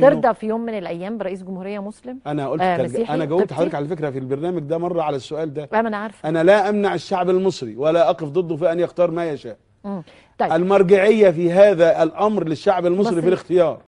ترضى في يوم من الأيام برئيس جمهورية مسلم؟ أنا قلت آه، أنا جاوبت حضرتك على فكرة في البرنامج ده مرة على السؤال ده. آه أنا عارفة. أنا لا أمنع الشعب المصري ولا أقف ضده في أن يختار ما يشاء. مم. طيب. المرجعية في هذا الأمر للشعب المصري في الاختيار.